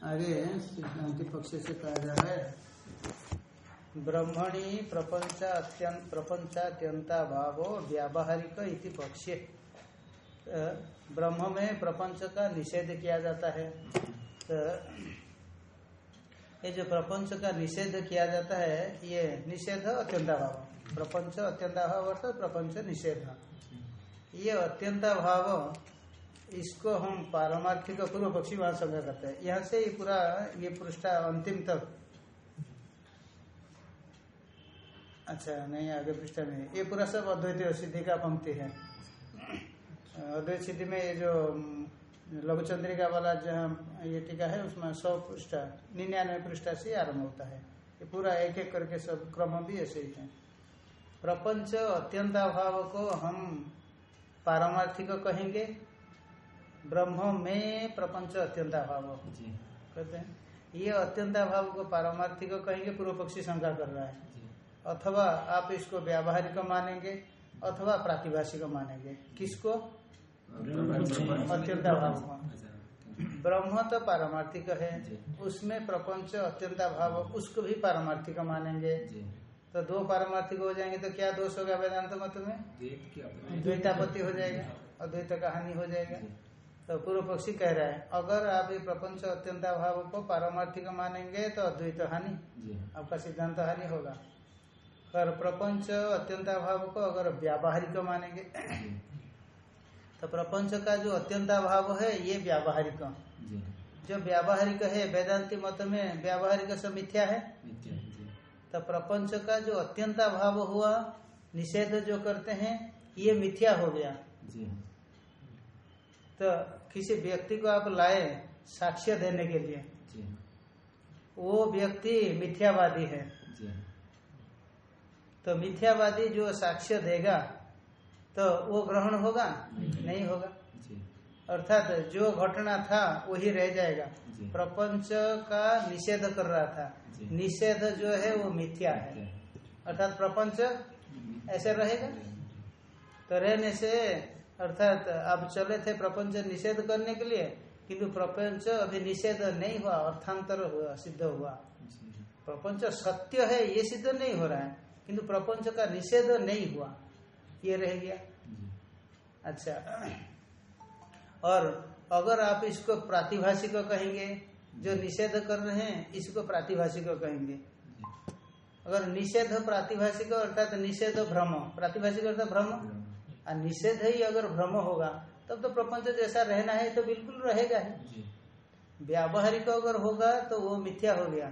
आगे सिद्धांति पक्ष से कहा जा रहा है। ब्रह्मणि प्रपंच अत्यंत प्रपंचात्यंता भाव व्यावहारिक इति पक्षे ब्रह्म में प्रपंच का निषेध किया जाता है। तो ये जो प्रपंच का निषेध किया जाता है, ये निषेध अत्यंताभाव। प्रपंच अत्यंताभाव अर्थात प्रपंच निषेध। ये अत्यंताभाव इसको हम पारमार्थिक पूर्व पक्षी वहाँ संज्ञा करते हैं। यहाँ से ये पूरा ये पृष्ठा अंतिम तक। अच्छा नहीं, आगे पृष्ठा में। ये पूरा सब अद्वैत सिद्धि का पंक्ति है। अद्वैत सिद्धि में ये जो लघु चंद्रिका वाला जहाँ ये टीका है, उसमें सौ पृष्ठा, निन्यानवे पृष्ठा से आरंभ होता है। ये पूरा एक एक करके सब क्रम भी ऐसे ही है। प्रपंच अत्यंताभाव को हम पारमार्थिक कहेंगे। ब्रह्म में प्रपंच अत्यंताभाव। जी। कहते हैं ये अत्यंताभाव को पारमार्थिक कहेंगे पूर्व पक्षी शंका कर रहा है। अथवा आप इसको व्यावहारिक मानेंगे अथवा प्रातिभाषिक मानेंगे। किसको? अत्यंताभाव को। अच्छा। ब्रह्म तो पारमार्थिक है। उसमें प्रपंच अत्यंताभाव उसको भी पारमार्थिक मानेंगे। तो दो पारमार्थिक हो जाएँगे तो क्या दोष होगा वेदांत मत में? द्वैत की द्वैतापत्ति हो जाएगा अद्वैत का हानि हो जाएगा। तो पूर्व पक्षी कह रहा है अगर आप ये प्रपंच अत्यंताभाव को पारमार्थिक मानेंगे तो अद्वैत हानि आपका सिद्धांत हानि होगा। पर प्रपंच अत्यंताभाव को अगर व्यावहारिक मानेंगे तो प्रपंच का जो अत्यंताभाव है ये व्यावहारिक। जो व्यावहारिक है वेदांति मत में व्यावहारिक से मिथ्या है। तो प्रपंच का जो अत्यंताभाव हुआ निषेध जो करते हैं ये मिथ्या हो गया। जी तो किसी व्यक्ति को आप लाए साक्ष्य देने के लिए। जी। वो व्यक्ति मिथ्यावादी है। जी। तो मिथ्यावादी जो साक्ष्य देगा तो वो ग्रहण होगा? नहीं। नहीं होगा। अर्थात जो घटना था वही रह जाएगा। प्रपंच का निषेध कर रहा था। निषेध जो है वो मिथ्या है। अर्थात प्रपंच ऐसे रहेगा? तो रहने से अर्थात आप चले थे प्रपंच निषेध करने के लिए, किंतु प्रपंच अभी निषेध नहीं हुआ, अर्थांतर हुआ सिद्ध हुआ। प्रपंच सत्य है, ये सिद्ध नहीं हो रहा है, किंतु प्रपंच का निषेध नहीं हुआ। ये रह गया। अच्छा। और अगर आप इसको प्रातिभाषिक कहेंगे, जो निषेध कर रहे हैं, इसको प्रातिभाषिक कहेंगे। अगर निषेध प्रातिभाषिक, अर्थात निषेध भ्रम, प्रातिभाषिक अर्थात भ्रम? और निषेध ही अगर भ्रम होगा तब तो प्रपंच जैसा रहना है तो बिल्कुल रहेगा ही। व्यावहारिक अगर होगा तो वो मिथ्या हो गया।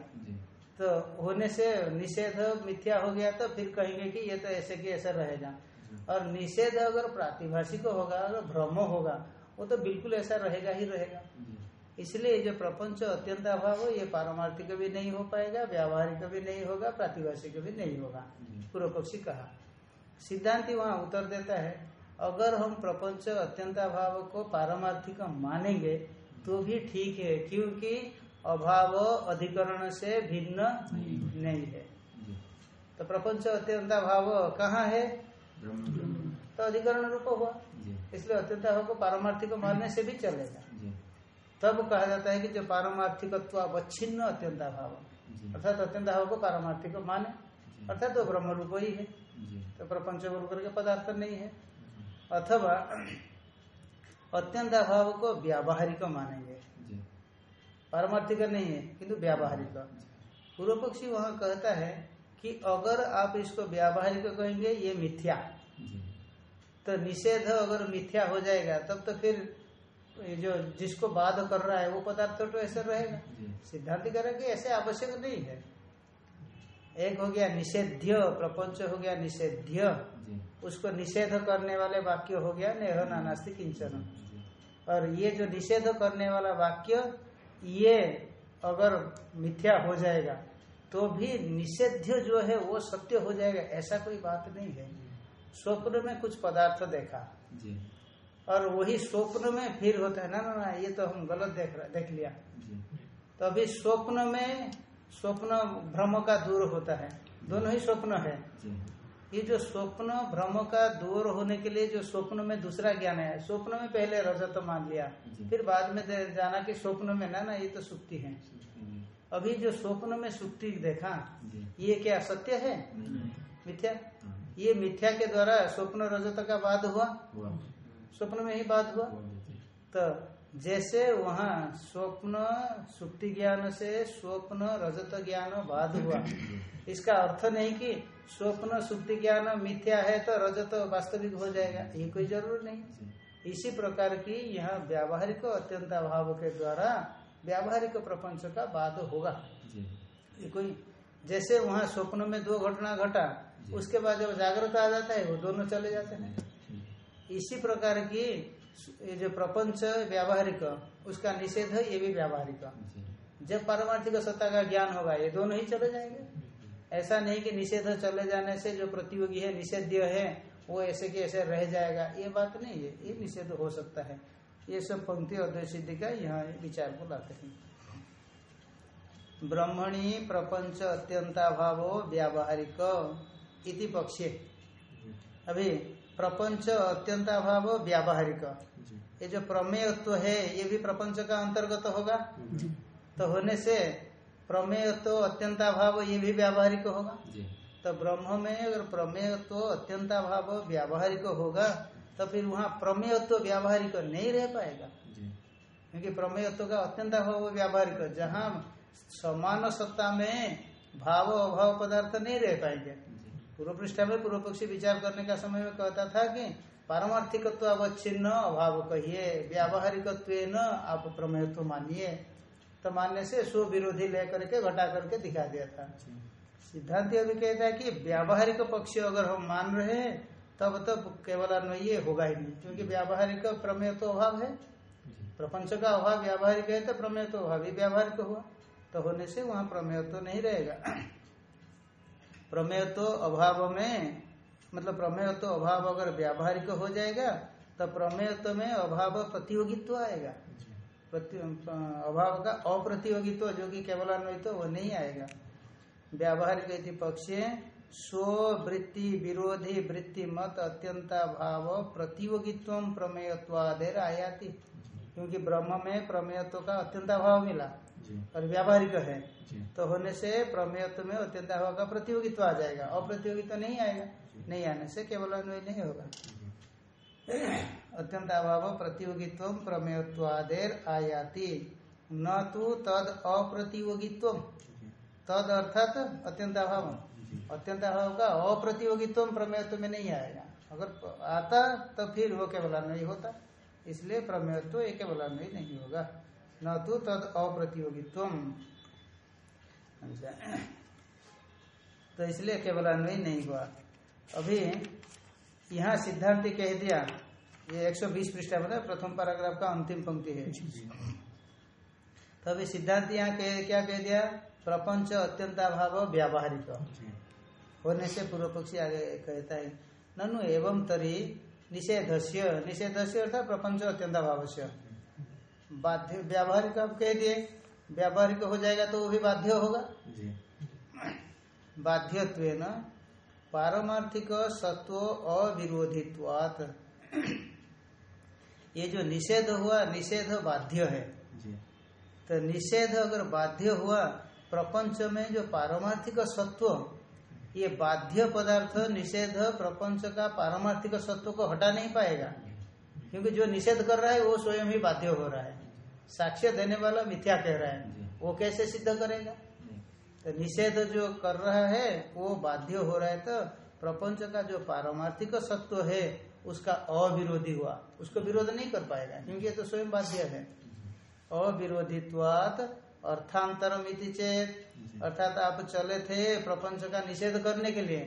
तो होने से निषेध मिथ्या हो गया तो फिर कहेंगे कि ये तो ऐसे की ऐसा रहेगा। और निषेध अगर प्रातिभाषिक होगा अगर भ्रम होगा वो तो बिल्कुल ऐसा रहेगा ही रहेगा। इसलिए जो प्रपंच अत्यंत अभाव ये पारमार्थिक भी नहीं हो पाएगा व्यावहारिक भी नहीं होगा प्रातिभाषिक भी नहीं होगा। पूर्व पक्षी कहा। सिद्धांति वहाँ उत्तर देता है, अगर हम प्रपंच अत्यंताभाव को पारमार्थिक मानेंगे तो भी ठीक है, क्योंकि अभाव अधिकरण से भिन्न नहीं है। तो प्रपंच अत्यंताभाव कहाँ है? तो अधिकरण रूप हुआ। इसलिए अत्यंताभाव को पारमार्थिक मानने से भी चलेगा। तब कहा जाता है कि जो पारमार्थिकत्व अवच्छिन्न अत्यंताभाव, अर्थात अत्यंताभाव को पारमार्थिक माने, अर्थात वो ब्रह्म रूप ही है। तो प्रपंच रूप करके पदार्थ नहीं है। अथवा अत्यंताभाव को व्यावहारिक मानेंगे। पारमार्थिक नहीं है किंतु व्यावहारिक। पूर्व पक्षी वहाँ कहता है कि अगर आप इसको व्यावहारिक कहेंगे ये मिथ्या। तो निषेध अगर मिथ्या हो जाएगा तब तो फिर जो जिसको बाध कर रहा है वो पदार्थ तो ऐसा रहेगा। सिद्धांत कह रहा है कि ऐसे आवश्यक नहीं है। एक हो गया निषेध्य प्रपंच हो गया निषेध्य। उसको निषेध करने वाले वाक्य हो गया नेह नानास्ति किंचन। और ये जो निषेध करने वाला वाक्य ये अगर मिथ्या हो जाएगा तो भी निषेध्य जो है वो सत्य हो जाएगा ऐसा कोई बात नहीं है। स्वप्न में कुछ पदार्थ देखा। जी। और वही स्वप्न में फिर होता है ना ना ना ये तो हम गलत देख रहा देख लिया। जी। तो अभी स्वप्न में स्वप्न भ्रम का दूर होता है। दोनों ही स्वप्न है। ये जो स्वप्न भ्रम का दूर होने के लिए जो स्वप्न में दूसरा ज्ञान है स्वप्न में पहले रजत मान लिया फिर बाद में जाना कि स्वप्न में ना ना ये तो सुक्ति है। अभी जो स्वप्न में सुक्ति देखा ये क्या सत्य है? मिथ्या? हाँ, ये मिथ्या के द्वारा स्वप्न रजत का बाद हुआ? स्वप्न में ही बाद हुआ? हुआ तो जैसे वहाँ स्वप्न सुक्ति ज्ञान से स्वप्न रजत ज्ञान बाद हुआ। इसका अर्थ नहीं कि स्वप्न सुक्ति ज्ञान मिथ्या है तो रजत वास्तविक हो जाएगा। ये कोई ज़रूर नहीं। इसी प्रकार की यहाँ व्यावहारिक अत्यंत अभाव के द्वारा व्यावहारिक प्रपंच का बाद होगा। ये कोई जैसे वहाँ स्वप्न में दो घटना घटा उसके बाद जब जागृत आ जाता है वो दोनों चले जाते हैं। इसी प्रकार की ये जो प्रपंच व्यावहारिक उसका निषेध है ये भी व्यावहारिक। जब पारमार्थिक सत्ता का ज्ञान होगा ये दोनों ही चले जाएँगे। ऐसा नहीं कि निषेध चले जाने से जो प्रतियोगी है निषेध्य है वो ऐसे के ऐसे रह जाएगा। ये बात नहीं है। ये निषेध हो सकता है। ये सब पंक्ति अद्वैत सिद्धि का यहाँ विचार को लाते हैं। ब्रह्मणी प्रपंच अत्यंताभावो व्यावहारिक इति पक्षे। अभी प्रपंच अत्यंताभाव व्यावहारिक। ये जो प्रमेयत्व है ये भी प्रपंच का अंतर्गत होगा? तो होने से प्रमेयत्व अत्यंताभाव ये भी व्यावहारिक होगा? तो ब्रह्म में अगर प्रमेयत्व अत्यंताभाव व्यावहारिक होगा तो फिर वहाँ प्रमेयत्व व्यावहारिक नहीं रह पाएगा। क्योंकि प्रमेयत्व का अत्यंताभाव व्यावहारिक जहाँ समान सत्ता में भाव अभाव पदार्थ नहीं रह पाएँगे। पूर्व पृष्ठा में पूर्व पक्षी विचार करने का समय में कहता था कि पारमार्थिकत्व अवच्छिन्न अभाव कहिए व्यावहारिकत्व न आप प्रमेयत्व मानिए। तो मानने से स्व विरोधी लेकर के घटा करके दिखा दिया था। सिद्धांत अभी कहता है कि व्यावहारिक पक्ष अगर हम मान रहे हैं तब तो केवल अन्वय होगा ही नहीं क्योंकि व्यावहारिक प्रमेय तो अभाव है। प्रपंच का अभाव व्यावहारिक है तो प्रमेय तो अभाव ही व्यावहारिक हुआ। तो होने से वहाँ प्रमेय तो नहीं रहेगा। प्रमेय तो अभाव में मतलब प्रमेय तो अभाव अगर व्यावहारिक हो जाएगा तो प्रमेयत्व में अभाव प्रतियोगित्व आएगा। अभाव का अप्रतियोगित्व जो कि केवल अन्वयित्व वो नहीं आएगा। व्यावहारिक पक्षे, स्ववृत्ति, विरोधी वृत्ति, मत अत्यंता भाव प्रतियोगित्व प्रमेयत्वादेर आयाति। क्योंकि ब्रह्म में प्रमेयत्व का अत्यंताभाव मिला। जी और व्यावहारिक है तो होने से प्रमेयत्व में अत्यंताभाव का प्रतियोगित्व आ जाएगा। अप्रतियोगित्व नहीं आएगा नहीं आने से केवल अन्वय नहीं होगा। अत्यंत अभाव प्रतियोगित्व प्रमेयत्वादेर आयाति। न तो तद अप्रतियोगित्व तद अर्थात अत्यंत अभाव अत्यंत अभाव का अप्रतियोगित्व प्रमेयत्व में नहीं आएगा। अगर आता तो फिर वो केवल अन्वय होता। इसलिए प्रमेयत्व ये केवल अन्वय नहीं होगा। न तो तद अप्रतियोगित्व। तो इसलिए केवल अन्वय नहीं हुआ। अभी यहाँ सिद्धांत कह दिया ये 120 पृष्ठा मतलब प्रथम पैराग्राफ का अंतिम पंक्ति है। तो अभी सिद्धांत यहाँ कह, क्या कह दिया? प्रपंच अत्यंताभाव व्यावहारिक। होने से पूर्व पक्षी आगे कहता है ननु एवं तरी निषेधस्य निषेधस्य अर्थात प्रपंच अत्यंताभाव से बाध्य व्यावहारिक आप कह दिए। व्यावहारिक हो जाएगा तो वो भी बाध्य होगा। जी। बाध्यत्व पारमार्थिक सत्व अविरोधित्वात। ये जो निषेध हुआ निषेध बाध्य है। जी। तो निषेध अगर बाध्य हुआ प्रपंच में जो पारमार्थिक सत्व ये बाध्य पदार्थ निषेध प्रपंच का पारमार्थिक सत्व को हटा नहीं पाएगा। क्योंकि जो निषेध कर रहा है वो स्वयं ही बाध्य हो रहा है। साक्ष्य देने वाला मिथ्या कह रहा है। वो कैसे सिद्ध करेगा? तो निषेध जो कर रहा है वो बाध्य हो रहा है तो प्रपंच का जो पारमार्थिक सत्व है उसका अविरोधी हुआ। उसको विरोध नहीं कर पाएगा क्योंकि ये तो स्वयं बाध्य है। अविरोधित्वात अर्थांतरम इति चेत। अर्थात आप चले थे प्रपंच का निषेध करने के लिए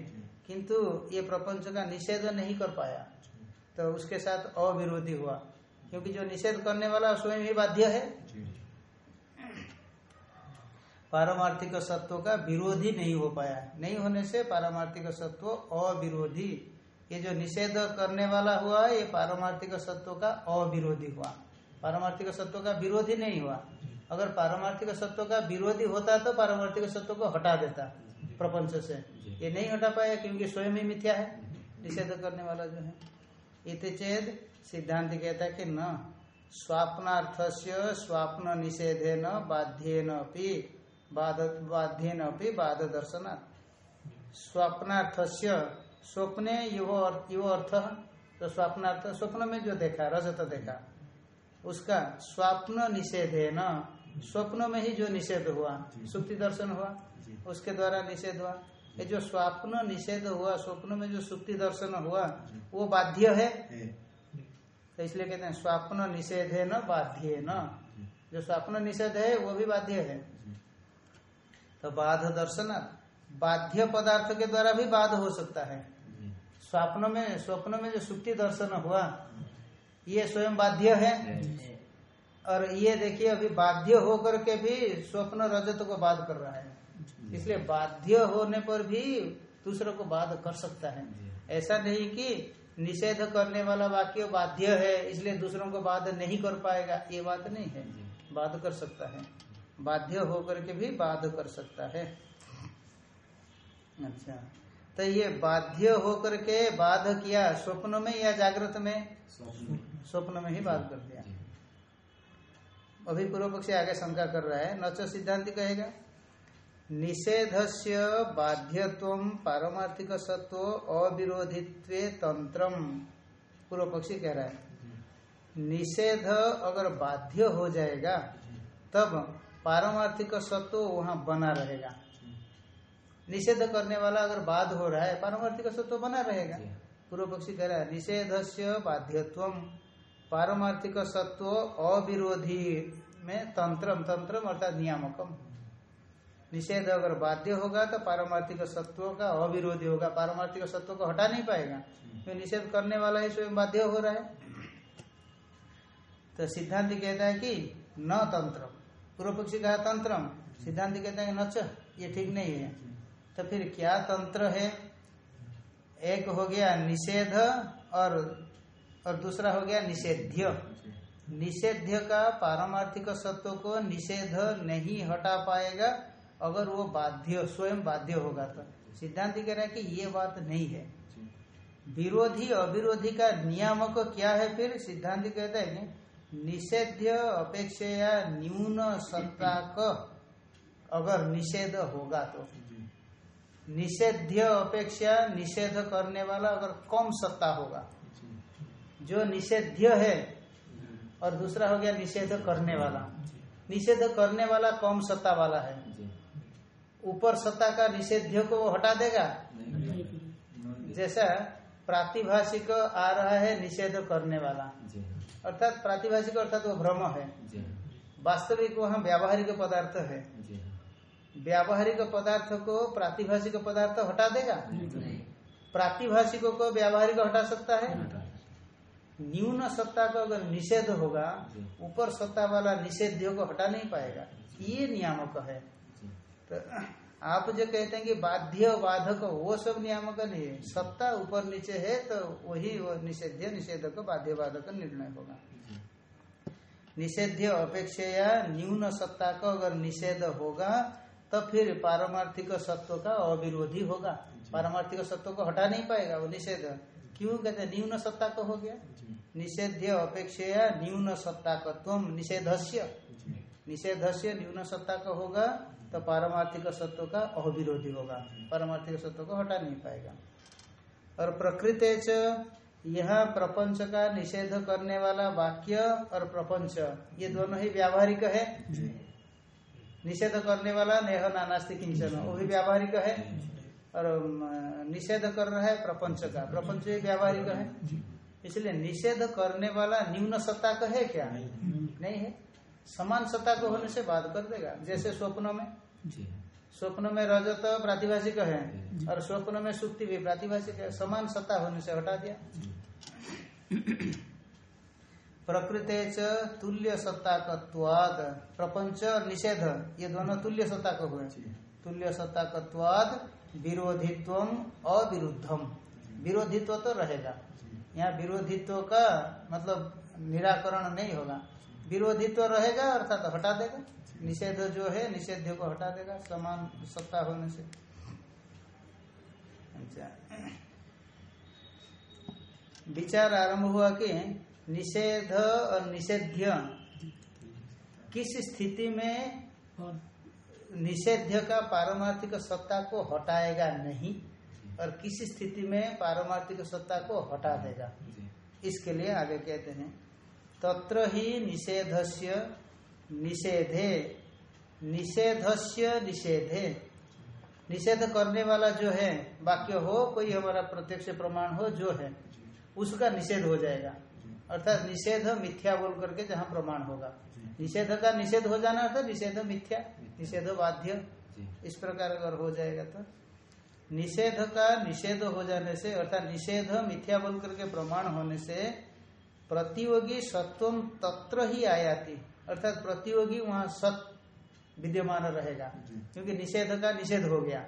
किंतु ये प्रपंच का निषेध नहीं कर पाया। तो उसके साथ अविरोधी हुआ। क्योंकि जो निषेध करने वाला स्वयं ही बाध्य है। पारमार्थिक सत्व का विरोधी नहीं हो पाया। नहीं होने से पारमार्थिक सत्व अविरोधी। ये जो निषेध करने वाला हुआ ये पारमार्थिक सत्व का अविरोधी हुआ। पारमार्थिक सत्व का विरोधी नहीं हुआ। अगर पारमार्थिक सत्व का विरोधी होता तो पारमार्थिक सत्व को हटा देता प्रपंच से। ये नहीं हटा पाया क्योंकि स्वयं ही मिथ्या है। निषेध करने वाला जो है। इति चेद सिद्धांत कहता है कि न स्वाप्नार्थ से स्वाप्न निषेधे न बाध्येन अपि बाध बाध्येन अपि बाध दर्शनात् स्वप्नार्थ स्वप्ने युव युव अर्थ तो स्वप्नार्थ स्वप्न में जो देखा रजत देखा उसका स्वप्न निषेध है न स्वप्न में ही जो निषेध हुआ सुक्ति दर्शन हुआ उसके द्वारा निषेध हुआ। ये जो। स्वप्न निषेध हुआ स्वप्न में जो सुक्ति दर्शन हुआ वो बाध्य है। तो इसलिए कहते हैं, स्वप्न निषेध है न, बाध्य न। जो स्वप्न निषेध है, वो भी बाध्य है। तो बाध दर्शन, बाध्य पदार्थ के द्वारा भी बाध हो सकता है। स्वप्न में स्वप्न में जो सुक्ति दर्शन हुआ, ये स्वयं बाध्य है? और ये देखिए, अभी बाध्य होकर के भी स्वप्न रजत को बाध कर रहा है। इसलिए बाध्य होने पर भी दूसरों को बाध कर सकता है। ऐसा नहीं कि निषेध करने वाला वाक्य बाध्य है, इसलिए दूसरों को बाध नहीं कर पाएगा। ये बात नहीं है। बाध कर सकता है। बाध्य होकर के भी बाध कर सकता है। अच्छा। तो ये बाध्य होकर के बाध किया स्वप्न में या जागृत में? स्वप्न में ही बाध कर दिया। अभी पूर्व पक्षी आगे शंका कर रहा है। नच सिद्धांत कहेगा निषेध से बाध्यत्व पारमार्थिक सत्व अविरोधित्व तंत्र पूर्व पक्षी कह रहा है, निषेध अगर बाध्य हो जाएगा, तब पारमार्थिक सत्व वहाँ बना रहेगा। निषेध करने वाला अगर बाध हो रहा है पारमार्थिक सत्व बना रहेगा। पूर्व पक्षी कह रहा है निषेध से बाध्यत्व पारमार्थिक सत्व अविरोधी में तंत्रम तंत्रम अर्थात नियामकम। निषेध अगर बाध्य होगा तो पारमार्थिक सत्व का अविरोधी होगा। पारमार्थिक सत्व को हटा नहीं पाएगा। तो निषेध करने वाला ही स्वयं बाध्य हो रहा है? तो सिद्धांत कहता है कि न तंत्र। पूर्व पक्षी कहा तंत्र सिद्धांत कहता है नच ये ठीक नहीं है। तो फिर क्या तंत्र है? एक हो गया निषेध और और दूसरा हो गया निषेध्य। निषेध्य का पारमार्थिक सत्व को निषेध नहीं हटा पाएगा। अगर वो बाध्य स्वयं बाध्य होगा तो। सिद्धांत कह रहा है कि ये बात नहीं है। विरोधी अविरोधी का नियामक क्या है फिर? सिद्धांत कहता है कि निषेध्य अपेक्षा न्यून सत्ता का अगर निषेध होगा तो। निषेध्य अपेक्षा निषेध करने वाला अगर कम सत्ता होगा। जो। निषेध्य है और दूसरा हो गया निषेध करने वाला। निषेध करने वाला कम सत्ता वाला है। ऊपर सत्ता का निषेध्य को वो हटा देगा? जैसा प्रातिभाषिक आ रहा है निषेध करने वाला। अर्थात प्रातिभाषिक अर्थात वो भ्रम है। वास्तविक वहाँ व्यावहारिक पदार्थ है। व्यावहारिक पदार्थ को प्रातिभाषिक पदार्थ हटा देगा? प्रातिभाषिक को व्यावहारिक हटा सकता है? न्यून सत्ता का अगर निषेध होगा ऊपर सत्ता वाला निषेध को हटा नहीं पाएगा। ये नियामक है। तो आप जो कहते हैं कि बाध्य बाधक वो सब नियामक नहीं है। सत्ता ऊपर नीचे है तो वही वो निषेध्य निषेधक बाध्य बाधक निर्णय होगा। निषेध्य अपेक्षा न्यून सत्ता का अगर निषेध होगा तो फिर पारमार्थिक सत्व का अविरोधी होगा। पारमार्थिक सत्व को हटा नहीं पाएगा वो निषेध। क्यों? कहते न्यून सत्ता का हो गया। निषेध्य अपेक्षा न्यून सत्ता का तुम निषेधस्य निषेधस्य न्यून सत्ता का होगा तो पारमार्थिक सत्व का अविरोधी होगा। पारमार्थिक सत्व को हटा नहीं पाएगा। और प्रकृत यह प्रपंच का निषेध करने वाला वाक्य और प्रपंच ये दोनों ही व्यावहारिक है। निषेध करने वाला नेह नानास्ति किंचन वो भी व्यावहारिक है। और निषेध कर रहा है प्रपंच का प्रपंच भी व्यावहारिक है। इसलिए निषेध करने वाला निम्न सत्ता का है क्या? नहीं है। समान सत्ता को होने से बात कर देगा। जैसे स्वप्नों में। स्वप्न में रजत प्रातिभाषिक है और स्वप्न में सुक्ति भी प्रातिभाषिक है। समान सत्ता होने से हटा दिया। प्रकृत तुल्य सत्ता कत्वाद प्रपंच और निषेध ये दोनों तुल्य सत्ता को हुए। तुल्य सत्ता कत्वाद विरोधित्व अविरुद्धम विरोधित्व तो रहेगा। यहाँ विरोधित्व का मतलब निराकरण नहीं होगा। विरोधित्व रहेगा अर्थात हटा देगा। निषेध जो है निषेध को हटा देगा समान सत्ता होने से। अच्छा। विचार आरंभ हुआ कि निषेध और निषेध्य किस स्थिति में और निषेध्य का पारमार्थिक सत्ता को हटाएगा नहीं और किस स्थिति में पारमार्थिक सत्ता को हटा देगा? इसके लिए आगे कहते हैं। तत्र ही निषेधस्य निषेधे। निषेधस्य निषेधे। निषेध करने वाला जो है वाक्य हो कोई हमारा प्रत्यक्ष प्रमाण हो जो है उसका निषेध हो जाएगा। अर्थात निषेध मिथ्या बोल करके जहाँ प्रमाण होगा। निषेध का निषेध हो जाना अर्थात निषेध मिथ्या निषेध बाध्य। इस प्रकार अगर हो जाएगा तो। निषेध का निषेध हो जाने से अर्थात निषेध मिथ्या बोल करके प्रमाण होने से प्रतियोगी सत्वम तत्र ही आयाति। अर्थात प्रतियोगी वहाँ सत विद्यमान रहेगा। क्योंकि निषेध का निषेध हो गया।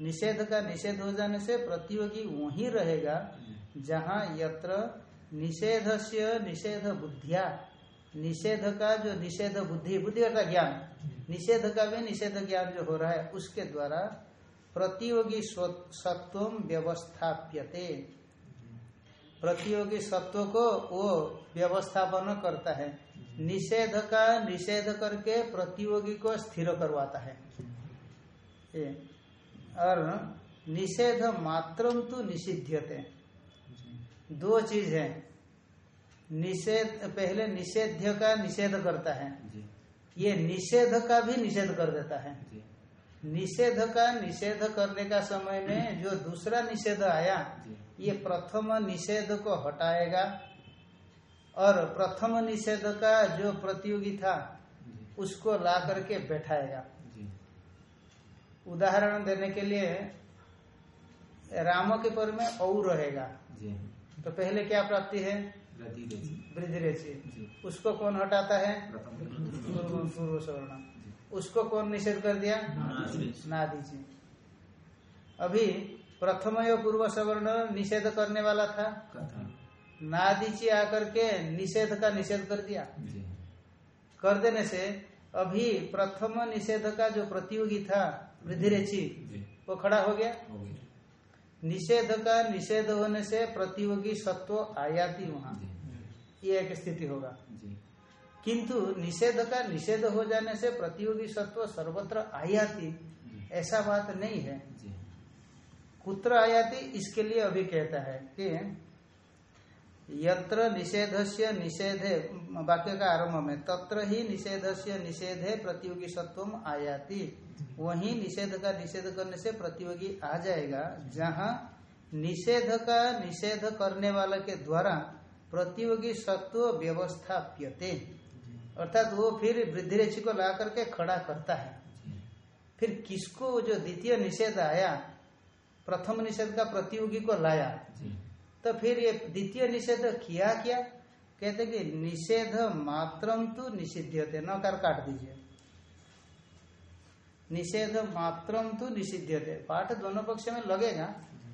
निषेध का निषेध हो जाने से प्रतियोगी वहीं रहेगा जहाँ यत्र निषेध से निषेध बुद्धिया। निषेध का जो निषेध बुद्धि बुद्धि अर्थात ज्ञान। निषेध का भी निषेध ज्ञान जो हो रहा है उसके द्वारा प्रतियोगी सत्व व्यवस्थाप्यते। प्रतियोगी सत्व को वो व्यवस्थापन करता है। निषेध का निषेध करके प्रतियोगी को स्थिर करवाता है। और निषेध मात्रम तो निषिध्यते। दो चीज़ है। निषेध पहले निषेध्य का निषेध करता है। ये निषेध का भी निषेध कर देता है। निषेध का निषेध करने का समय में जो दूसरा निषेध आया ये प्रथम निषेध को हटाएगा और प्रथम निषेध का जो प्रतियोगी था उसको ला करके बैठाएगा। उदाहरण देने के लिए राम के पर में औ रहेगा। जी। तो पहले क्या प्राप्ति है? वृद्धि रेचि उसको कौन हटाता है? पूर्व पूर्व सवर्ण। उसको कौन निषेध कर दिया? ना दीजिए अभी प्रथम यो पूर्व सवर्ण निषेध करने वाला था। कथा। ना आकर के निषेध का निषेध कर दिया। कर देने से अभी प्रथम निषेध का जो प्रतियोगी था वृद्धि रेचि जी। वो खड़ा हो गया। निषेध का निषेध होने से प्रतियोगी सत्व आयाति वहाँ। ये एक स्थिति होगा। किंतु निषेध का निषेध हो जाने से प्रतियोगी सत्व सर्वत्र आयाति ऐसा बात नहीं है। कुत्र आयाति, इसके लिए अभी कहता है कि यत्र निषेधस्य निषेधे, वाक्य का आरंभ में, तत्र ही निषेधस्य निषेधे प्रतियोगी सत्वम आयाति। वही निषेध का निषेध करने से प्रतियोगी आ जाएगा, जहाँ निषेध का निषेध करने वाला के द्वारा प्रतियोगी सत्व व्यवस्थाप्यते। अर्थात वो फिर वृद्धि रेचि को ला करके खड़ा करता है। फिर किसको जो द्वितीय निषेध आया प्रथम निषेध का प्रतियोगी को लाया। तो फिर ये द्वितीय निषेध किया क्या। कहते कि निषेध मात्रम तो निषिध्यते नकार काट दीजिए। निषेध मात्रम तो निषिध्यते पाठ दोनों पक्ष में लगेगा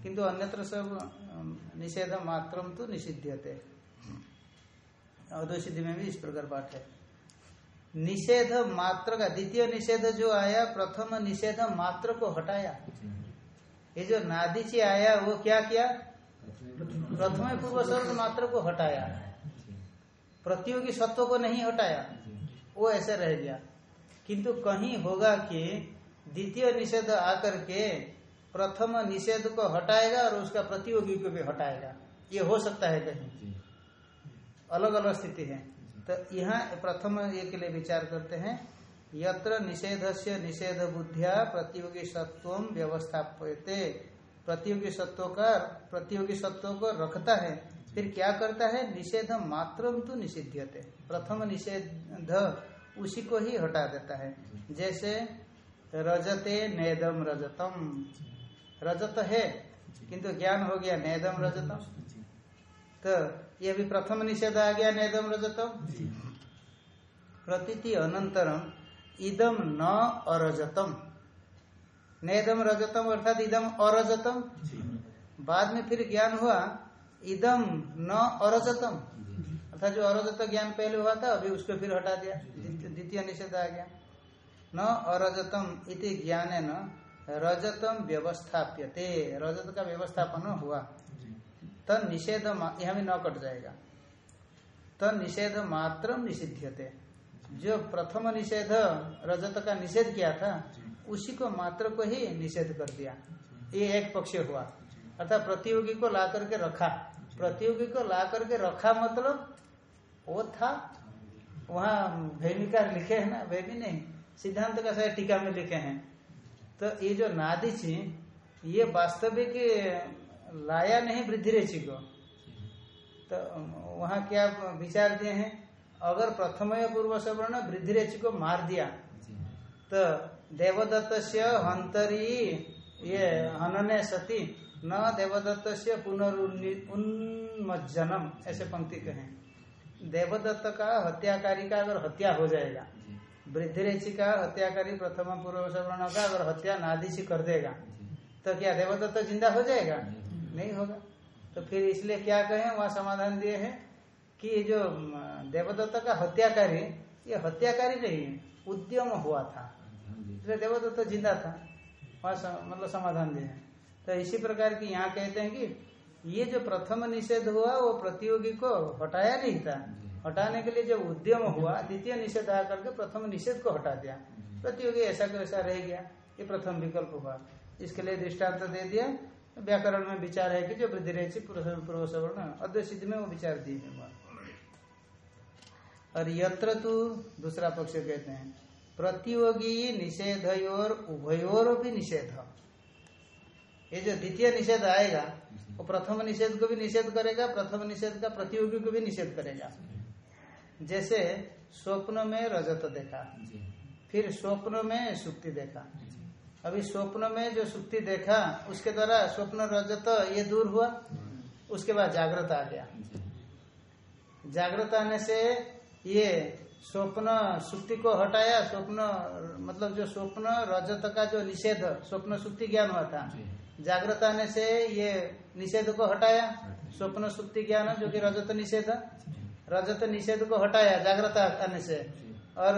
किंतु अन्यत्र सब निषेध मात्रम तो निषिध्यते अवधि में भी इस प्रकार पाठ है। निषेध मात्र का द्वितीय निषेध जो आया प्रथम निषेध मात्र को हटाया। ये जो नादिची आया वो क्या किया? प्रथम पूर्व सर्ग मात्र को हटाया। प्रतियोगी सत्व को नहीं हटाया। वो ऐसे रह गया। किंतु कहीं होगा कि द्वितीय निषेध आकर के प्रथम निषेध को हटाएगा और उसका प्रतियोगी को भी हटाएगा। ये हो सकता है कहीं। अलग अलग स्थिति है। तो यहाँ प्रथम ये के लिए विचार करते हैं। यत्र निषेध से निषेध बुद्धिया प्रतियोगी सत्व व्यवस्थापयते। प्रतियोगी सत्व का प्रतियोगी सत्व को रखता है। फिर क्या करता है? निषेध मात्र तो निषिध्यते। प्रथम निषेध उसी को ही हटा देता है। जैसे रजते नेदम रजतम। रजत है किंतु ज्ञान हो गया नेदम रजतम। तो ये भी प्रथम निषेध आ गया नेदम रजतम। प्रतीति अनंतरम। इदम न अरजतम। नेदम रजतम अर्थात इदम अरजतम। बाद में फिर ज्ञान हुआ इदम न अरजतम। अर्थात जो अरजत ज्ञान पहले हुआ था, अभी उसको फिर हटा दिया। द्वितीय- निषेध आ गया। न अरजतम इति ज्ञान न रजतम व्यवस्थाप्यते। रजत का व्यवस्थापन हुआ। तद निषेध यहाँ भी न कट जाएगा। तद निषेध मात्र निषिध्यते जो प्रथम निषेध, रजत का निषेध किया था, उसी को मात्र को ही निषेध कर दिया। ये एक पक्ष हुआ। अर्थात प्रतियोगी को ला करके रखा। प्रतियोगी को ला करके रखा मतलब वो था। वहाँ भैमिका लिखे है ना? वैमी नहीं। सिद्धांत का शायद टीका में लिखे हैं। तो ये जो नादिची ये वास्तविक लाया नहीं, वृद्धि रेचि को। तो वहाँ क्या विचार दिए हैं? अगर प्रथम पूर्व सवर्ण वृद्धि रेचि को मार दिया तो देवदत्त से हंतरी ये हनने सती न देवदत्त से पुनरुन्मज्जनम ऐसे पंक्ति कहें। देवदत्त का हत्याकारी का अगर हत्या हो जाएगा वृद्धि रेचि का हत्याकारी प्रथम पूर्व सवर्ण का अगर हत्या नादिशी कर देगा तो क्या देवदत्त ज़िंदा हो जाएगा? नहीं होगा। तो फिर इसलिए क्या कहें वहाँ समाधान दिए हैं। कि ये जो देवदत्त का हत्याकारी, ये हत्याकारी नहीं, उद्यम हुआ था। जी इसलिए देवदत्त ज़िंदा था। वहाँ मतलब समाधान दिए तो इसी प्रकार की यहाँ कहते हैं कि ये जो प्रथम निषेध हुआ, वो प्रतियोगी को हटाया नहीं था। हटाने के लिए जब उद्यम हुआ, द्वितीय निषेध आ करके प्रथम निषेध को हटा दिया। प्रतियोगी ऐसा को ऐसा रह गया। ये प्रथम विकल्प हुआ। इसके लिए दृष्टांत दे दिया। व्याकरण में विचार है कि जो वृद्धि रही पूर्व सवर्ण अद्वैत सिद्धि में वो विचार दिए हैं वहाँ और यत्र तू दूसरा पक्ष कहते हैं। प्रतियोगी निषेधयोर उभयोर भी निषेध। ये जो द्वितीय निषेध आएगा वो प्रथम निषेध को भी निषेध करेगा प्रथम निषेध का प्रतियोगी को भी निषेध करेगा। जैसे स्वप्न में रजत देखा फिर स्वप्न में सुक्ति देखा। अभी स्वप्न में जो सुक्ति देखा उसके द्वारा स्वप्न रजत ये दूर हुआ उसके बाद जागृत आ गया। जागृत आने से ये स्वप्न सुक्ति को हटाया स्वप्न मतलब जो स्वप्न रजत का जो निषेध स्वप्न सुक्ति ज्ञान हुआ था जागृत आने से ये निषेध को हटाया स्वप्न सुक्ति ज्ञान जो कि रजत निषेध। रजत निषेध को हटाया जागृत आने से। और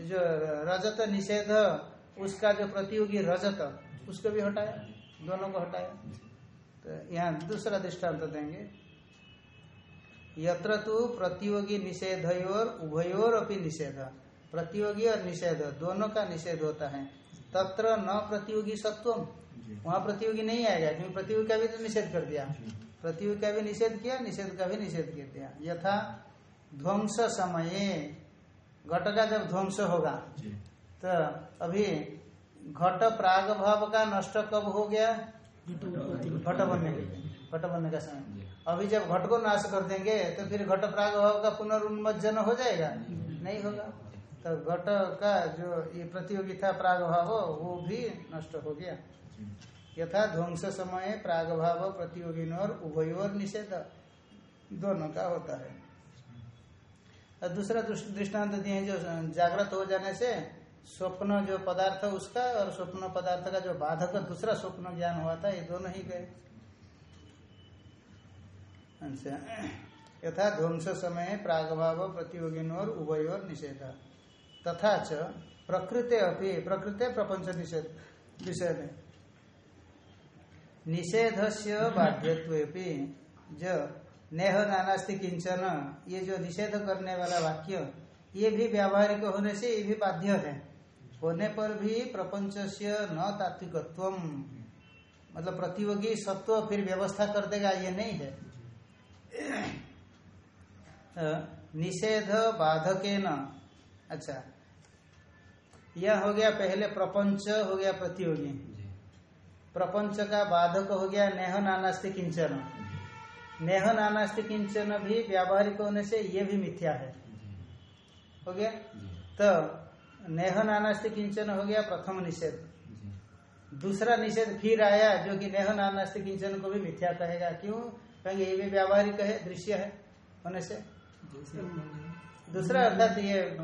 जो रजत निषेध उसका जो प्रतियोगी रजत उसको भी हटाया दोनों को हटाया। तो यहाँ दूसरा दृष्टांत देंगे। यत्र तो प्रतियोगी निषेधयोर उभयोर अपनी निषेध। प्रतियोगी और निषेध दोनों का निषेध होता है। तत्र न प्रतियोगी सत्वम। वहाँ प्रतियोगी नहीं आएगा क्योंकि प्रतियोगी का भी तो निषेध कर दिया। प्रतियोगी का भी निषेध किया निषेध का भी निषेध कर दिया। यथा ध्वंस समय। घट का जब ध्वंस होगा तो अभी घट प्राग भाव का नष्ट कब हो गया? घट बनने के घट बनने का समय। अभी जब घट को नाश कर देंगे तो फिर घट प्राग भाव का पुनरुन्मज्जन हो जाएगा? नहीं होगा। तो घट का जो ये प्रतियोगी था प्राग भाव वो भी नष्ट हो गया। यथा ध्वंस समय प्राग भाव प्रतियोगी और उभयोर निषेध, दोनों का होता है। और दूसरा दृष्ट- दृष्टांत दिए जो जागृत हो जाने से, स्वप्न जो पदार्थ उसका और स्वप्न पदार्थ का जो बाधक, दूसरा स्वप्न ज्ञान हुआ था, ये दोनों ही गए। यथा ध्वंस समय, प्रागभाव, प्रतियोगिन और उभयोर निषेध। तथा च प्रकृते अपनी प्रकृते प्रपंच निषेध निषेध निषेध से बाध्यत्व जो, नेह नानास्ति किंचन ये जो निषेध करने वाला वाक्य, ये भी व्यावहारिक होने से ये भी बाध्य है। होने पर भी प्रपंच से न तात्विकत्व मतलब प्रतियोगी सत्व फिर व्यवस्था कर देगा, ये नहीं है। निषेध बाधक न अच्छा। यह हो गया पहले प्रपंच हो गया प्रतियोगी। प्रपंच का बाधक हो गया नेह नानास्ति किंचन। नेह नानास्ति किंचन भी व्यावहारिक होने से ये भी मिथ्या है। हो गया? तो नेह नानास्ति किंचन हो गया प्रथम निषेध। दूसरा निषेध फिर आया जो कि नेह नानास्ति किंचन को भी मिथ्या कहेगा। क्यों? कहेंगे, ये भी व्यावहारिक है, दृश्य है। होने से। दूसरा अर्थात ये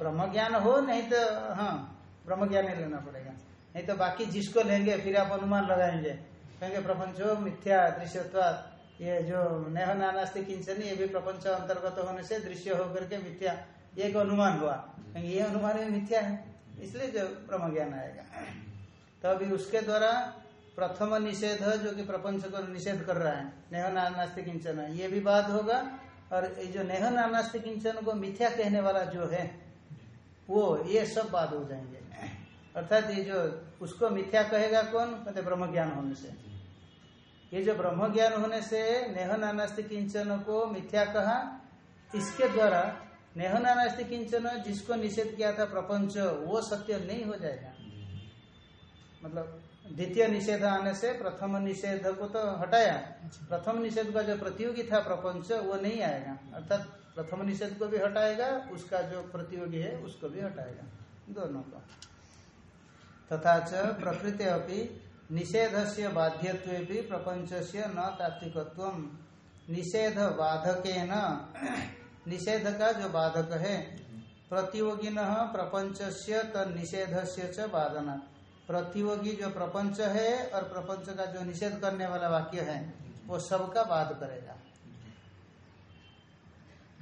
ब्रह्म ज्ञान हो, नहीं तो हाँ ब्रह्म ज्ञान ही लेना पड़ेगा। नहीं तो बाकी जिसको लेंगे, फिर आप अनुमान लगाएँगे। कहेंगे, प्रपंचो मिथ्या दृश्यत्व ये जो नेह नानास्ति किंचन, ये भी प्रपंच अंतर्गत होने से दृश्य होकर के मिथ्या ये एक अनुमान हुआ। कहेंगे, ये अनुमान मिथ्या है। इसलिए जो ब्रह्म ज्ञान आएगा। तो अभी उसके द्वारा प्रथम निषेध है जो कि प्रपंच को निषेध कर रहा है। नेह नास्तिक किंचन। ये भी बात होगा। और ये जो नेह नास्तिक किंचन को मिथ्या कहने वाला जो है, वो ये सब बात हो जाएँगे। अर्थात ये जो उसको मिथ्या कहेगा कौन? कहते ब्रह्म ज्ञान होने से। ये जो ब्रह्म ज्ञान होने से नेह नास्तिक किंचन को मिथ्या कहा, इसके द्वारा नेह नास्तिक किंचन जिसको निषेध किया था प्रपंच, वो सत्य नहीं हो जाएगा। मतलब द्वितीय निषेध आने से प्रथम निषेध को तो हटाया। प्रथम निषेध का जो प्रतियोगी था प्रपंच वो नहीं आएगा। अर्थात प्रथम निषेध को भी हटाएगा उसका जो प्रतियोगी है उसको भी हटाएगा। दोनों को। तथा च प्रकृति अभी निषेध से बाध्यत्व भी प्रपंच से न तात्विकत्व निषेध बाधक न निषेध का जो बाधक है प्रतियोगिन प्रपंच से तद निषेध से बाधना प्रतियोगी जो प्रपंच है और प्रपंच का जो निषेध करने वाला वाक्य है, वो सबका बाध करेगा।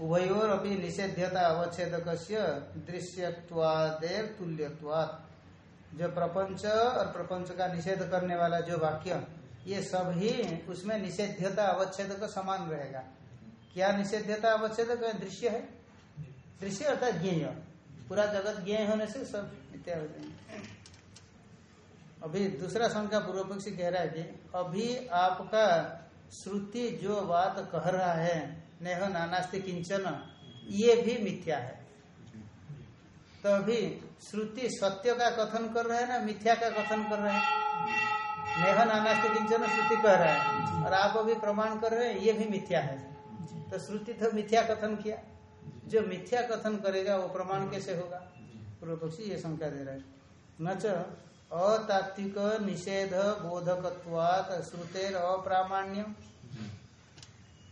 उभयोर अभी निषेध्यता अवच्छेदक दृश्यवादेर तुल्यवाद जो प्रपंच और प्रपंच का निषेध करने वाला जो वाक्य, ये सब ही उसमें निषेध्यता अवच्छेद का समान रहेगा। क्या निषेध्यता अवच्छेद दृश्य है। दृश्य अर्थात ज्ञेय। पूरा जगत ज्ञेय होने से सब इत्यादि अभी दूसरा शंका पूर्व पक्षी कह रहा है कि अभी आपका श्रुति जो बात कह रहा है, नेह नानास्ति किंचन, ये भी मिथ्या है। तो अभी श्रुति सत्य का कथन कर रहा है ना, मिथ्या का कथन कर रहा है? नेह नानास्ति किंचन श्रुति कह रहा है। और आप अभी प्रमाण कर रहे हैं, ये भी मिथ्या है। तो श्रुति तो मिथ्या कथन किया। जो मिथ्या कथन करेगा, वो प्रमाण कैसे होगा? पूर्व पक्षी ये शंका दे रहा है। न अतात्विक निषेध बोधकत्वात श्रुतेर अप्रामाण्य।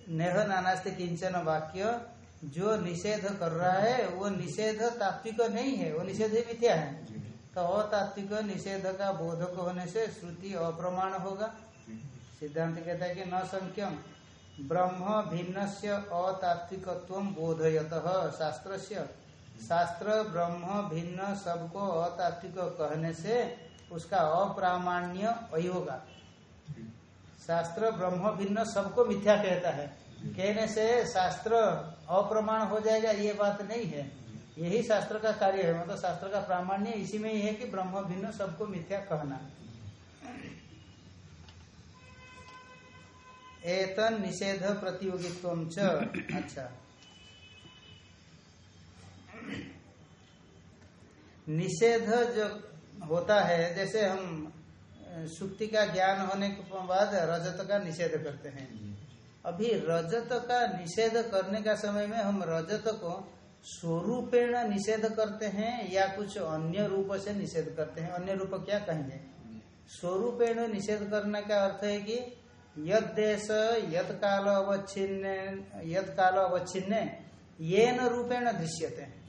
नेह नानास्ते किंचन वाक्य, जो निषेध कर रहा है, वो निषेध तात्विक नहीं है, वो निषेध मिथ्या है। तो अतात्विक निषेध का बोधक होने से श्रुति अप्रमाण होगा। सिद्धांत कहता है कि न संख्यम, ब्रह्म भिन्न से अतात्विकत्व बोधयत शास्त्र शास्त्र, ब्रह्म, भिन्न, सबको अतात्विक कहने से उसका अप्रामाण्य अयोगा शास्त्र, ब्रह्म, भिन्न, सबको मिथ्या कहता है। कहने से शास्त्र अप्रमाण हो जाएगा, ये बात नहीं है। यही शास्त्र का कार्य है। मतलब शास्त्र का प्रामाण्य इसी में ही है कि ब्रह्म, भिन्न, सबको मिथ्या कहना। एतन निषेध प्रतियोगित्व अच्छा। निषेध जो होता है जैसे हम सुक्ति का ज्ञान होने के बाद रजत का निषेध करते हैं। अभी रजत का निषेध करने का समय में हम रजत को स्वरूपेण निषेध करते हैं या कुछ अन्य रूप से निषेध करते हैं। अन्य रूप क्या कहेंगे? स्वरूपेण निषेध करने का अर्थ है कि यद देश यद काल अवच्छिन्न यद काल अवच्छिन्न ये न रूपेण दृश्यते।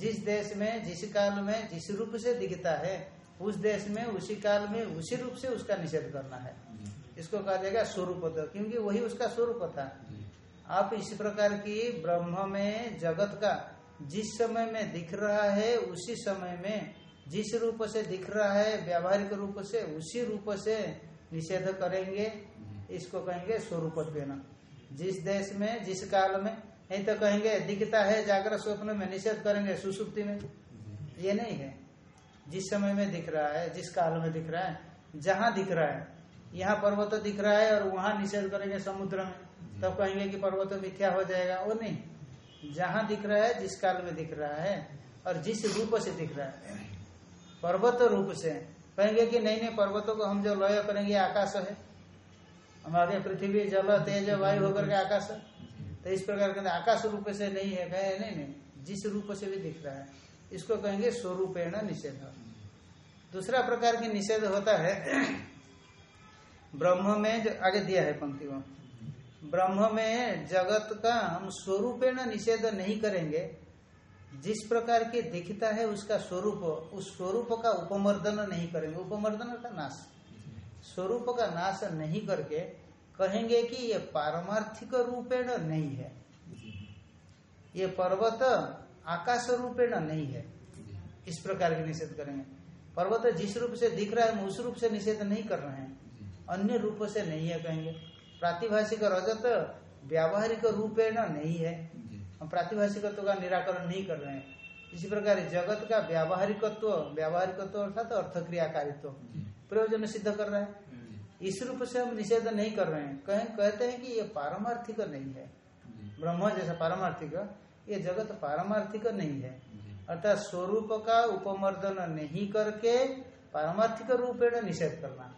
जिस देश में, जिस काल में, जिस रूप से दिखता है, उस देश में, उसी काल में, उसी रूप से उसका निषेध करना है। इसको कहा जाएगा स्वरूप क्योंकि वही उसका स्वरूप था। आप इस प्रकार की ब्रह्म में, जगत का जिस समय में दिख रहा है, उसी समय में जिस रूप से दिख रहा है, व्यावहारिक रूप से, उसी रूप से निषेध करेंगे। इसको कहेंगे स्वरूप जिस देश में, जिस काल में नहीं तो कहेंगे, दिखता है जागरण स्वप्न में निषेध करेंगे, सुसुप्ति में। ये नहीं है। जिस समय में दिख रहा है, जिस काल में दिख रहा है, जहाँ दिख रहा है, यहाँ पर्वत दिख रहा है और वहाँ निषेध करेंगे समुद्र में। तब कहेंगे कि पर्वत मिथ्या हो जाएगा। वो नहीं। जहाँ दिख रहा है, जिस काल में दिख रहा है और जिस रूप से दिख रहा है। पर्वत रूप से। कहेंगे कि नहीं नहीं, पर्वतों को हम जो लय करेंगे, आकाश है। हमारे पृथ्वी जल, तेज, वायु होकर के आकाश है। तो इस प्रकार के आकाश रूप से नहीं है कहे नहीं नहीं, जिस रूप से भी दिख रहा है, इसको कहेंगे स्वरूपेण निषेध। दूसरा प्रकार की निषेध होता है, ब्रह्म में जो आगे दिया है पंक्ति में, ब्रह्म में जगत का हम स्वरूपेण निषेध नहीं करेंगे, जिस प्रकार के दिखता है उसका स्वरूप, उस स्वरूप का उपमर्दन नहीं करेंगे, उपमर्दन का नाश, स्वरूप का नाश नहीं करके कहेंगे कि ये पारमार्थिक रूपेण नहीं है। ये पर्वत आकाश रूपेण नहीं है। इस प्रकार के निषेध करेंगे। पर्वत जिस रूप से दिख रहा है हम उस रूप से निषेध नहीं कर रहे हैं। अन्य रूप से नहीं है कहेंगे। प्रातिभाषिक रजत व्यावहारिक रूपेण नहीं है। हम प्रातिभाषिकत्व का निराकरण नहीं कर रहे हैं। इसी प्रकार जगत का व्यावहारिकत्व व्यावहारिकत्व अर्थात अर्थक्रियाकारित्व प्रयोजन सिद्ध कर रहा है। इस रूप से हम निषेध नहीं कर रहे हैं। कहें कहते हैं कि ये पारमार्थिक नहीं है। ब्रह्म जैसा पारमार्थिक ये जगत पारमार्थिक नहीं है। अर्थात स्वरूप का उपमर्दन नहीं करके पारमार्थिक रूपेण निषेध करना।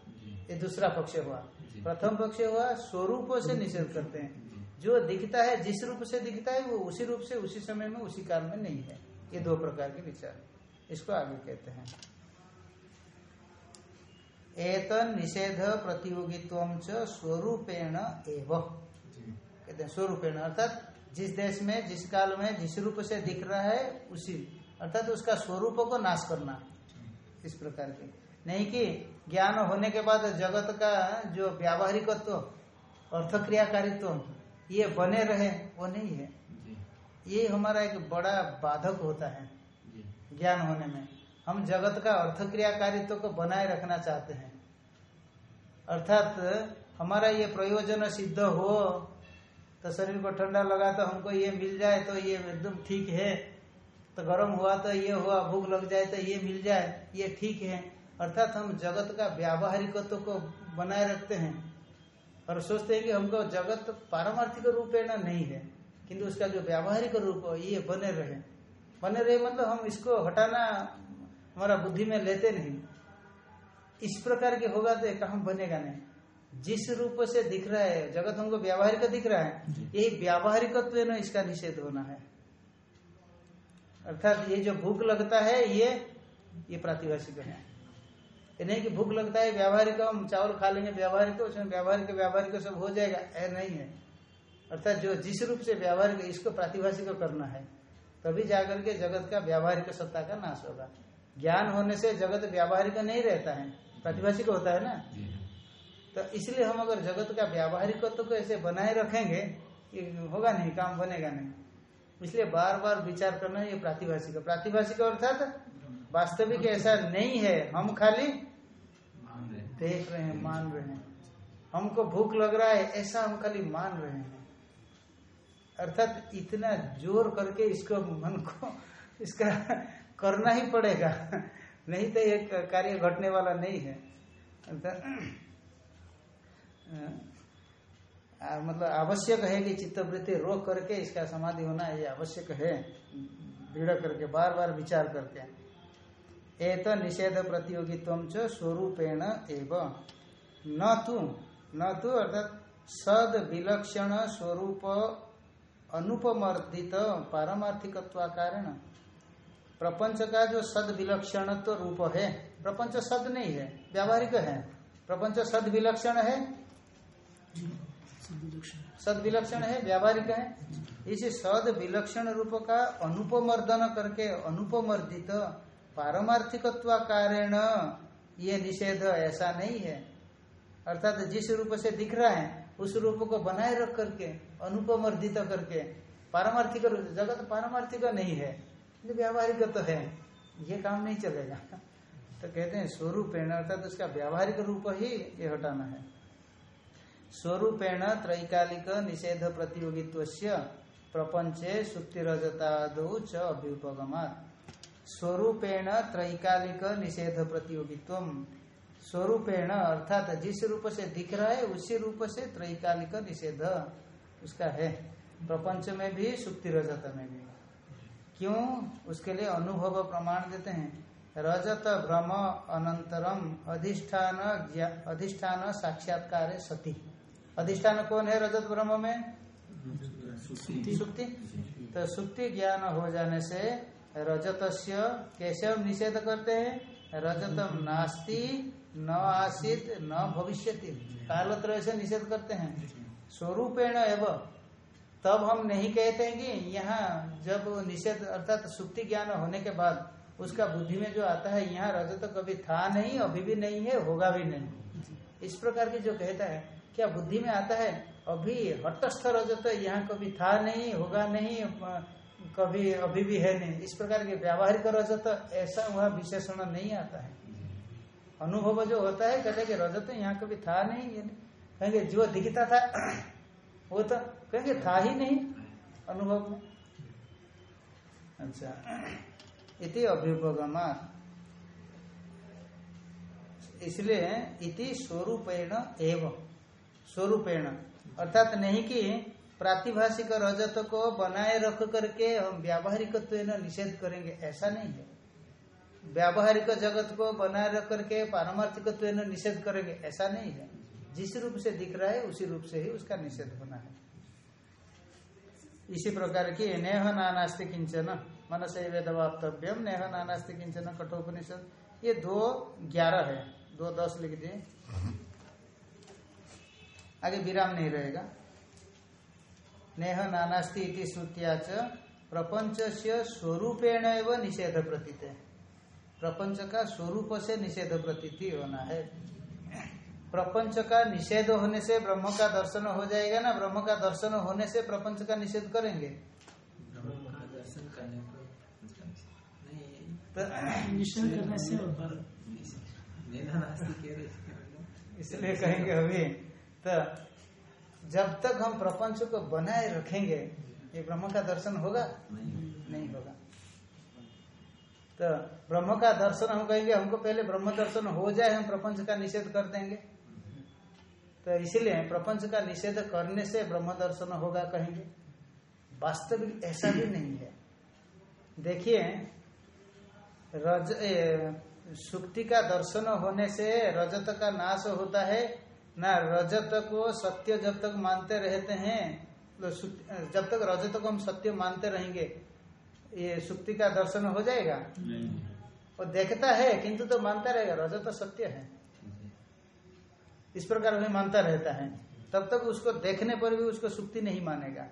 ये दूसरा पक्ष हुआ। प्रथम पक्ष हुआ स्वरूप से निषेध करते हैं। जो दिखता है जिस रूप से दिखता है वो उसी रूप से उसी समय में उसी काल में नहीं है। ये दो प्रकार के विचार। इसको आगे कहते हैं। एतन निषेध प्रतियोगित्व स्वरूपेण एव। कहते हैं स्वरूपेण अर्थात जिस देश में जिस काल में जिस रूप से दिख रहा है उसी अर्थात उसका स्वरूप को नाश करना इस प्रकार के। नहीं कि ज्ञान होने के बाद जगत का जो व्यावहारिकत्व अर्थक्रियाकारित्व ये बने रहे वो नहीं है। ये हमारा एक बड़ा बाधक होता है ज्ञान होने में। हम जगत का अर्थक्रियाकारित्व को बनाए रखना चाहते हैं। अर्थात हमारा ये प्रयोजन सिद्ध हो तो शरीर को ठंडा लगा तो हमको ये मिल जाए तो ये एकदम ठीक है। तो गर्म हुआ तो ये हुआ, भूख लग जाए तो ये मिल जाए, ये ठीक है। अर्थात हम जगत का व्यावहारिकत्व को बनाए रखते हैं और सोचते हैं कि हमको जगत पारमार्थिक रूप है ना, नहीं है। किंतु उसका जो व्यावहारिक रूप है, ये बने रहे। बने रहे मतलब हम इसको हटाना हमारा बुद्धि में लेते नहीं। इस प्रकार के होगा तो काम बनेगा नहीं। जिस रूप से दिख रहा है जगत हमको व्यावहारिक दिख रहा है यही व्यावहारिकत्व ना इसका निषेध होना है। अर्थात ये जो भूख लगता है ये ये प्रातिभाषिक है। ये नहीं कि भूख लगता है व्यावहारिक हम चावल खा लेंगे व्यावहारिक उसमें व्यावहारिक व्यावहारिक सब हो जाएगा। ऐ नहीं है। अर्थात जो जिस रूप से व्यावहारिक इसको प्रातिभाषिक करना है तभी जाकर के जगत का व्यावहारिक सत्ता का नाश होगा। ज्ञान होने से जगत व्यावहारिक नहीं रहता है। प्रातिभाषिक होता है ना? तो इसलिए हम अगर जगत का व्यावहारिकत्व को ऐसे बनाए रखेंगे ये होगा नहीं काम बनेगा नहीं। इसलिए बार बार विचार करना ये प्रातिभाषिक प्रातिभाषिक अर्थात वास्तविक ऐसा नहीं है। हम खाली देख रहे हैं मान रहे हैं। हमको भूख लग रहा है ऐसा हम खाली मान रहे हैं। अर्थात इतना ज़ोर करके इसको मन को इसका करना ही पड़ेगा। नहीं तो एक कार्य घटने वाला नहीं है। आ, मतलब आवश्यक है कि चित्तवृत्ति रोक करके इसका समाधि होना ये आवश्यक है। दृढ़ करके बार बार विचार करके। एक निषेध प्रतियोगित्व च स्वरूपेण एवं। न तू न तो अर्थात सद विलक्षण स्वरूप अनुपमर्दित पारमार्थिक कारण प्रपंच का जो सद विलक्षण तो रूप है, प्रपंच सद नहीं है, व्यावहारिक है। प्रपंच सद विलक्षण है? सद विलक्षण है, व्यावहारिक है? इस सद विलक्षण रूप का अनुपमर्दन करके अनुपमर्दित पारमार्थिकत्व कारण ये निषेध ऐसा नहीं है। अर्थात जिस रूप से दिख रहा है, उस रूप को बनाए रख करके, अनुपमर्दित करके, पारमार्थिक जगत पारमार्थिक नहीं है। व्यावहारिक तो है। ये काम नहीं चलेगा। तो कहते हैं, स्वरूपेण, अर्थात उसका व्यावहारिक रूप ही ये हटाना है। स्वरूपेण त्रैकालिक निषेध प्रतियोगित्व प्रपंचे सुक्तिरजताद च स्वरूपेण त्रैकालिक निषेध प्रतियोगित्व स्वरूपेण, अर्थात जिस रूप से दिख रहा है, उसी रूप से त्रैकालिक निषेध उसका है। प्रपंच में भी सुक्ति रजत में भी। क्यों? उसके लिए अनुभव प्रमाण देते हैं। रजत भ्रम अनंतरम अधिष्ठान अधिष्ठान साक्षात्कार सती। अधिष्ठान कौन है रजत भ्रम में? सुक्ति तो सुक्ति ज्ञान हो जाने से रजत कैसे हम निषेध करते हैं? रजतम नास्ति न आसित न भविष्य कालत्र से निषेध करते हैं। स्वरूपेण एवं। तब हम नहीं कहते हैं कि यहाँ जब निषेध अर्थात सुप्ति ज्ञान होने के बाद उसका बुद्धि में जो आता है यहाँ रजत तो कभी था नहीं अभी भी नहीं है होगा भी नहीं। इस प्रकार की जो कहता है क्या बुद्धि में आता है अभी हटस्थ रजत तो यहाँ कभी था नहीं होगा नहीं कभी अभी भी है नहीं। इस प्रकार के व्यावहारिक रजत ऐसा वह विशेषण नहीं आता है। अनुभव जो होता है कहते कि रजत यहाँ कभी था नहीं। कहेंगे जो दिखता था वो तो कहेंगे, था ही नहीं अनुभव में। अच्छा। इति अभ्युपगमा। इसलिए इति स्वरूपेण एवं। स्वरूपेण। अर्थात नहीं कि प्रातिभाषिक रजत को बनाए रख करके हम व्यावहारिक निषेध करेंगे, ऐसा नहीं है। व्यावहारिक जगत को बनाए रख करके पारमार्थिक निषेध करेंगे, ऐसा नहीं है। जिस रूप से दिख रहा है, उसी रूप से ही उसका निषेध होना है। इसी प्रकार की नेह नानास्ति किंचन मन से वेद वेदवाप्तव्यम, नेह नानास्ति किंचन, कठोपनिषद। ये दो ग्यारह है, दो दस लिख दिए। आगे विराम नहीं रहेगा। नेह नानास्ति इति च प्रपंच से स्वरूपेण निषेध प्रतीत। है प्रपंच का स्वरूप से निषेध प्रतीति होना है। प्रपंच का निषेध होने से ब्रह्म का दर्शन हो जाएगा ना? ब्रह्म का दर्शन होने से प्रपंच का निषेध करेंगे? ब्रह्म का दर्शन करने पर उसका नहीं तो निषेध करने से होगा नेना नास्ति कह रहे इसलिए कहेंगे अभी तो जब तक हम प्रपंच को बनाए रखेंगे ये ब्रह्म का दर्शन होगा? नहीं। नहीं होगा। तो ब्रह्म का दर्शन हम कहेंगे हमको पहले ब्रह्म दर्शन हो जाए हम प्रपंच का निषेध कर देंगे। तो इसीलिए प्रपंच का निषेध करने से ब्रह्म दर्शन होगा कहेंगे। वास्तविक ऐसा भी नहीं है। देखिए रज सुक्ति का दर्शन होने से रजत का नाश होता है। ना रजत को सत्य जब तक मानते रहते हैं तो जब तक रजत को हम सत्य मानते रहेंगे ये सुक्ति का दर्शन हो जाएगा? वो देखता है किंतु तो मानता रहेगा रजत सत्य है। इस प्रकार भी मानता रहता है। तब तक उसको देखने पर भी उसको सुक्ति नहीं मानेगा।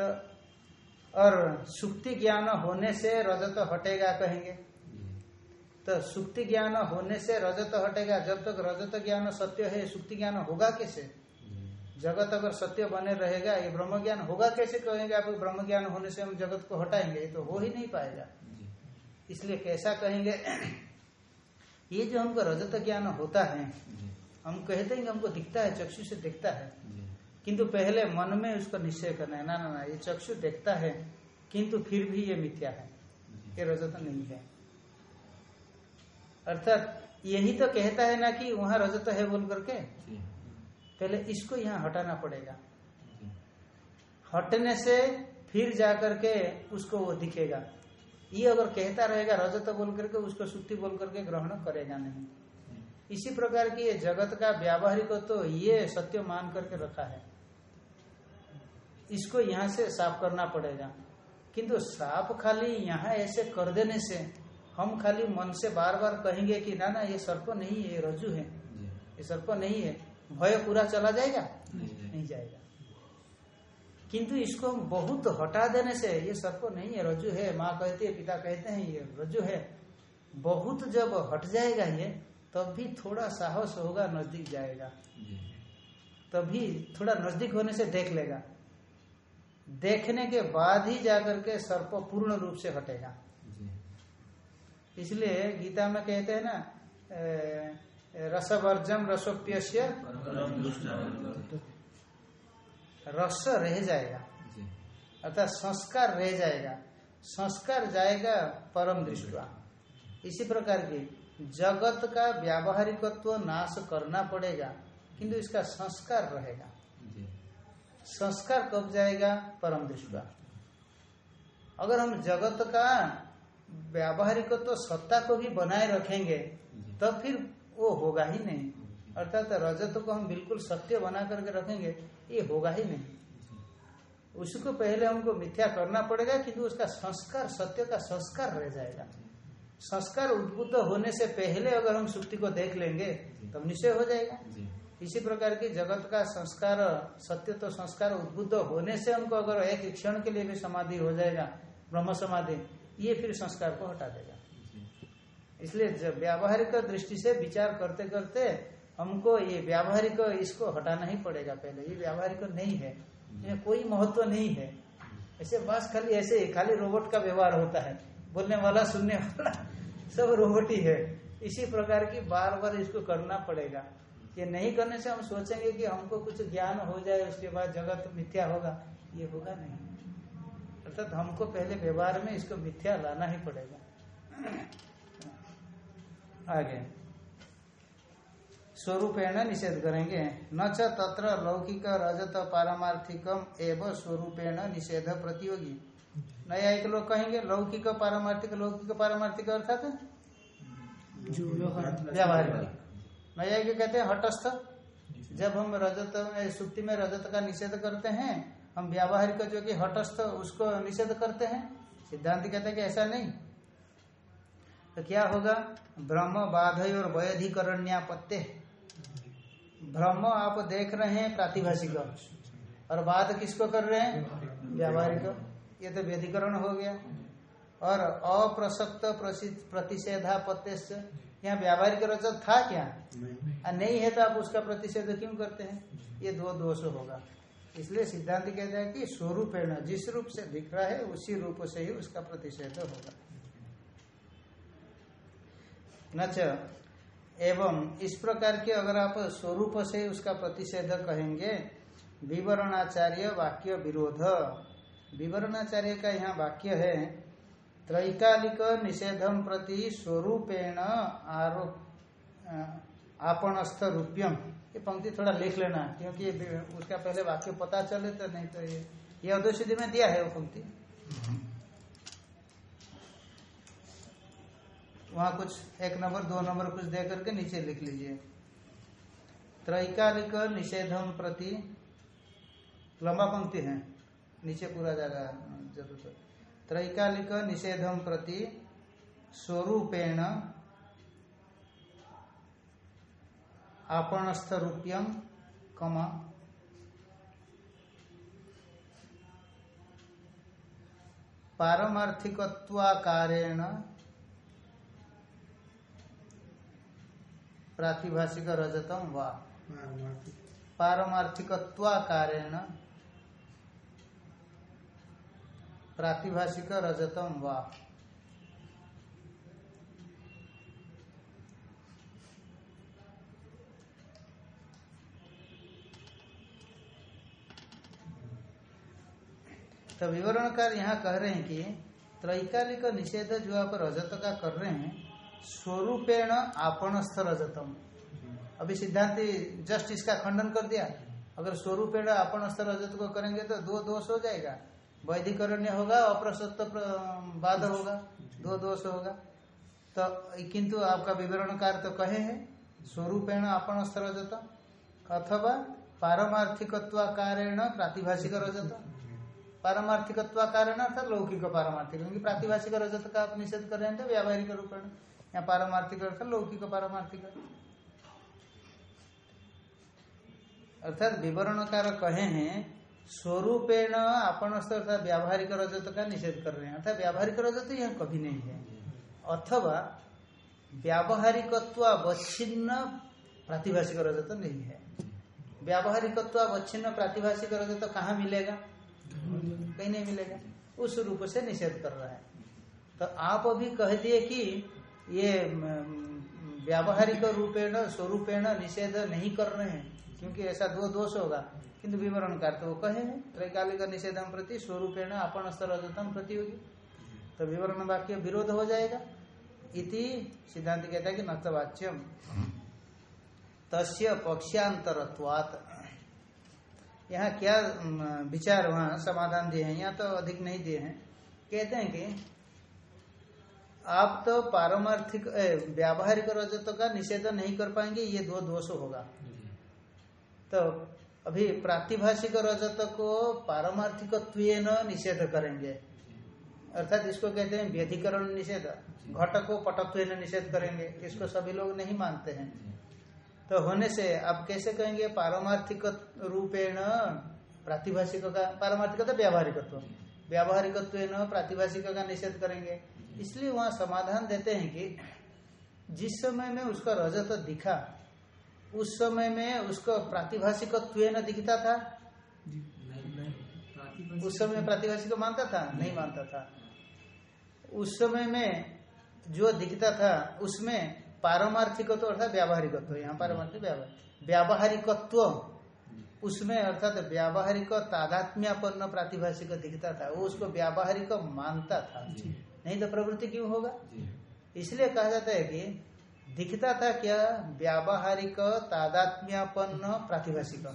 तो और सुक्ति ज्ञान होने से रजत हटेगा कहेंगे। तो सुक्ति ज्ञान होने से रजत हटेगा। जब तक रजत ज्ञान सत्य है, सुक्ति ज्ञान होगा कैसे? जगत अगर सत्य बने रहेगा, ये ब्रह्म ज्ञान होगा कैसे कहेंगे आप? ब्रह्म ज्ञान होने से हम जगत को हटाएँगे तो हो ही नहीं पाएगा। इसलिए कैसा कहेंगे ये जो हमको रजत ज्ञान होता है हम कहते हैं कि हमको दिखता है चक्षु से दिखता है। किंतु पहले मन में उसको निश्चय करना है। ना ना ना ये चक्षु देखता है किंतु फिर भी ये मिथ्या है। ये रजत नहीं है। अर्थात यही तो कहता है ना कि वहाँ रजत है बोल करके? पहले इसको यहाँ हटाना पड़ेगा। हटने से फिर जाकर के उसको वो दिखेगा। ये अगर कहता रहेगा रजत बोल करके उसको सुक्ति बोल करके ग्रहण करेगा नहीं। इसी प्रकार की ये जगत का व्यावहारिक तो ये सत्य मान करके रखा है। इसको यहाँ से साफ़ करना पड़ेगा। किंतु साफ़ खाली यहाँ ऐसे कर देने से हम खाली मन से बार बार कहेंगे कि ना ना ये सर्प नहीं है ये रजू है। ये सर्प नहीं है। भय पूरा चला जाएगा। नहीं जाएगा। किंतु इसको बहुत हटा देने से ये सर्प नहीं है। रजू है माँ कहती है पिता कहते हैं ये रजू है। बहुत जब हट जाएगा ये तब भी थोड़ा साहस होगा नज़दीक जाएगा। तभी थोड़ा नज़दीक होने से देख लेगा। देखने के बाद ही जाकर के सर्प पूर्ण रूप से हटेगा। इसलिए गीता में कहते हैं ना रसवर्जम रसोप्यस्य। रस रह जाएगा। अर्थात संस्कार रह जाएगा। संस्कार जाएगा परम दृष्टवा इसी प्रकार की जगत का व्यावहारिकत्व नाश करना पड़ेगा किंतु इसका संस्कार रहेगा। संस्कार कब जाएगा? परम दृष्टवा अगर हम जगत का व्यावहारिकत्व तो सत्ता को भी बनाए रखेंगे तब फिर वो होगा ही नहीं। अर्थात रजत को हम बिल्कुल सत्य बना करके रखेंगे ये होगा ही नहीं। उसको पहले हमको मिथ्या करना पड़ेगा किंतु उसका संस्कार सत्य का संस्कार रह जाएगा। संस्कार उद्भुत होने से पहले अगर हम सुक्ति को देख लेंगे तब निश्चय हो जाएगा। इसी प्रकार की जगत का संस्कार सत्य तो संस्कार उद्भुत होने से हमको अगर एक क्षण के लिए भी समाधि हो जाएगा ब्रह्म समाधि ये फिर संस्कार को हटा देगा। इसलिए व्यावहारिक दृष्टि से विचार करते करते हमको ये व्यावहारिक इसको हटाना ही पड़ेगा पहले। ये व्यावहारिक नहीं है। इसमें कोई महत्व नहीं है। ऐसे बस खाली ऐसे ही खाली रोबोट का व्यवहार होता है। बोलने वाला सुनने वाला सब रोबोट ही है। इसी प्रकार की बार बार इसको करना पड़ेगा। ये नहीं करने से हम सोचेंगे कि हमको कुछ ज्ञान हो जाए उसके बाद जगत मिथ्या होगा। ये होगा नहीं। अर्थात हमको पहले व्यवहार में इसको मिथ्या लाना ही पड़ेगा। आगे। स्वरूपेण निषेध करेंगे। न च तत्र लौकिक रजत पारमार्थिकम एवं स्वरूपेण निषेध प्रतियोगी। नया एक लोग कहेंगे लौकिक पारमार्थिक लौकिक पारमार्थिक अर्थात? व्यवहार। व्यावहारिक नया के कहते हैं हटस्थ। जब हम रजत में सुक्ति में रजत का निषेध करते हैं हम व्यावहारिक जो कि हटस्थ उसको निषेध करते हैं। सिद्धांत कहते हैं कि ऐसा नहीं। तो क्या होगा? ब्रह्म बाधय और वैधिकरण्यापत्य ब्रह्म आप देख रहे हैं प्रातिभाषिक। और बाध किसको कर रहे हैं? व्यावहारिक। ये तो व्यधिकरण हो गया। और अप्रसक्त प्रतिषेधा प्रतिषेधापत्य यहाँ व्यावहारिक रजत था क्या? आ, नहीं है तो आप उसका प्रतिषेध क्यों करते हैं? ये दो दोष होगा। इसलिए सिद्धांत कहता है कि स्वरूप है जिस रूप से दिख रहा है उसी रूप से ही उसका प्रतिषेध होगा। एवं इस प्रकार के अगर आप स्वरूप से उसका प्रतिषेध कहेंगे, विवरणाचार्य वाक्य विरोध। विवरणाचार्य का यहाँ वाक्य है, त्रैकालिक निषेधम प्रति स्वरूपेण आपणस्थ रूप्यम ये पंक्ति थोड़ा लिख लेना, क्योंकि उसका पहले वाक्य पता चले तो नहीं तो ये ये अधोसिद्धि में दिया है वो पंक्ति। वहाँ कुछ एक नंबर, दो नंबर कुछ दे करके नीचे लिख लीजिए। त्रैकालिक निषेधम प्रति लंबा पंक्ति है। नीचे पूरा जाएगा ज़रूरत त्रैकालिक निषेधम प्रति स्वरूपेण आपणस्थ रूप्यम कमा। पारमार्थिकत्वाकारेण प्रातिभाषिक रजतम वा। पारमार्थिकत्वाकारेण प्रातिभाषिक रजतम वा। तो विवरणकार यहाँ कह रहे हैं कि त्रैकालिक निषेध जो आप रजत का कर रहे हैं स्वरूपेण आपणस्थ रजतम अभी सिद्धांत जस्ट इसका खंडन कर दिया। अगर स्वरूपेण आपणस्थ रजत को करेंगे तो दो दोष हो जाएगा। वैधिकरण्य होगा, अप्रसत्त बाद होगा, दो दोष होगा। तो किंतु आपका विवरणकार तो कहे हैं, स्वरूपेण आपणस्थ रजत अथवा पारमार्थिकत्वाकारेण प्रातिभाषिक रजत पारमार्थिकत्व कारण अर्थात लौकिक पारमार्थिक, क्योंकि प्रातिभाषिक रजत का आप निषेध कर रहे हैं तो व्यावहारिक रूपेण। या पारमार्थिक अर्थ, लौकिक पारमार्थिक अर्थात विवरणकार कहे हैं, स्वरूपेण आपण अर्थात व्यावहारिक रजत का निषेध कर रहे हैं। अर्थात व्यावहारिक रजत यह कभी नहीं है। अथवा व्यावहारिकत्व अवच्छिन्न प्रातिभाषिक रजत नहीं है। व्यावहारिकत्व अवच्छिन्न प्रातिभाषिक रजत कहाँ मिलेगा? कहीं नहीं मिलेगा। उस रूप से निषेध कर रहा है। तो आप अभी कह दिए कि ये व्यावहारिक रूपेण, स्वरूपेण निषेध नहीं कर रहे हैं, क्योंकि ऐसा दो दोष होगा। किंतु विवरणकार तो वो कहे त्रैकालिक निषेधम प्रति, स्वरूपेण आपण रजतम प्रतियोगी। तो विवरण वाक्य विरोध हो जाएगा। इति सिद्धांत कहता है कि नतवाच्यम। तस्य पक्षांतरत्वात यहाँ क्या विचार, वहाँ समाधान दिए हैं, यहाँ तो अधिक नहीं दिए हैं। कहते हैं कि आप तो पारमार्थिक व्यावहारिक रजत का निषेध नहीं कर पाएँगे, ये दो दोष होगा। तो अभी प्रातिभाषिक रजत को पारमार्थिक निषेध करेंगे। अर्थात इसको कहते हैं व्यधिकरण निषेध। घट को पटत्व निषेध करेंगे। इसको सभी लोग नहीं मानते हैं। तो होने से आप कैसे कहेंगे पारमार्थिक रूपेण प्रातिभाषिक का, पारमार्थिक तो व्यावहारिकत्व। व्यावहारिकत्व प्रातिभाषिक का निषेध करेंगे। इसलिए वहाँ समाधान देते हैं कि जिस समय में उसका रजत दिखा उस समय में उसको प्रातिभाषिक न दिखता था। उस समय प्रतिभाषी को मानता था? नहीं। मानता था। उस समय में जो दिखता था उसमें पारमार्थिकत्व अर्थात व्यावहारिकत्व यहाँ पारमार्थिक व्यावहारिक व्यावहारिकत्व उसमें अर्थात व्यावहारिक तादात्म्यपन्न प्रातिभाषिक दिखता था वो उसको व्यावहारिक मानता था। नहीं तो प्रवृत्ति क्यों होगा? इसलिए कहा जाता है कि दिखता था क्या? व्यावहारिक तादात्म्यपन्न प्रातिभाषिक।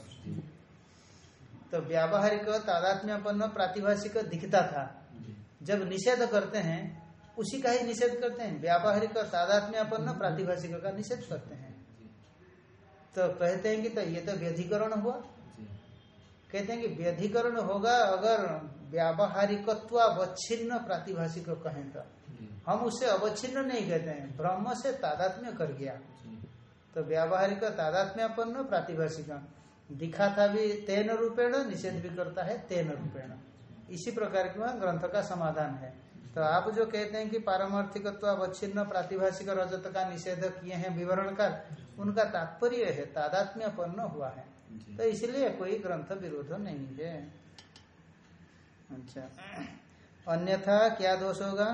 तो व्यावहारिक तादात्म्यपन्न प्रातिभाषिक दिखता था। जब निषेध करते हैं उसी का ही निषेध करते हैं। व्यावहारिक तादात्म्यपन्न प्रातिभाषिक का निषेध करते हैं। तो कहते हैं कि तो ये तो व्यधिकरण हुआ। कहते हैं कि व्यधिकरण होगा अगर व्यावहारिकत्व अवच्छिन्न प्रातिभाषिक कहें तो हम उसे अवच्छिन्न नहीं कहते हैं। ब्रह्म से तादात्म्य कर गया। तो व्यावहारिक तादात्म्यपन्न प्रातिभाषिक। दिखा था भी तेन रूपेण निषेध भी करता है तेन रूपेण। इसी प्रकार की वहाँ ग्रंथ का समाधान है। तो आप जो कहते हैं कि पारमार्थिकत्व अवच्छिन्न प्रातिभाषिक रजत का निषेध किए हैं विवरण का उनका तात्पर्य है तादात्म्यपन्न हुआ है। तो इसलिए कोई ग्रंथ विरोध नहीं है। अच्छा। अन्यथा क्या दोष होगा?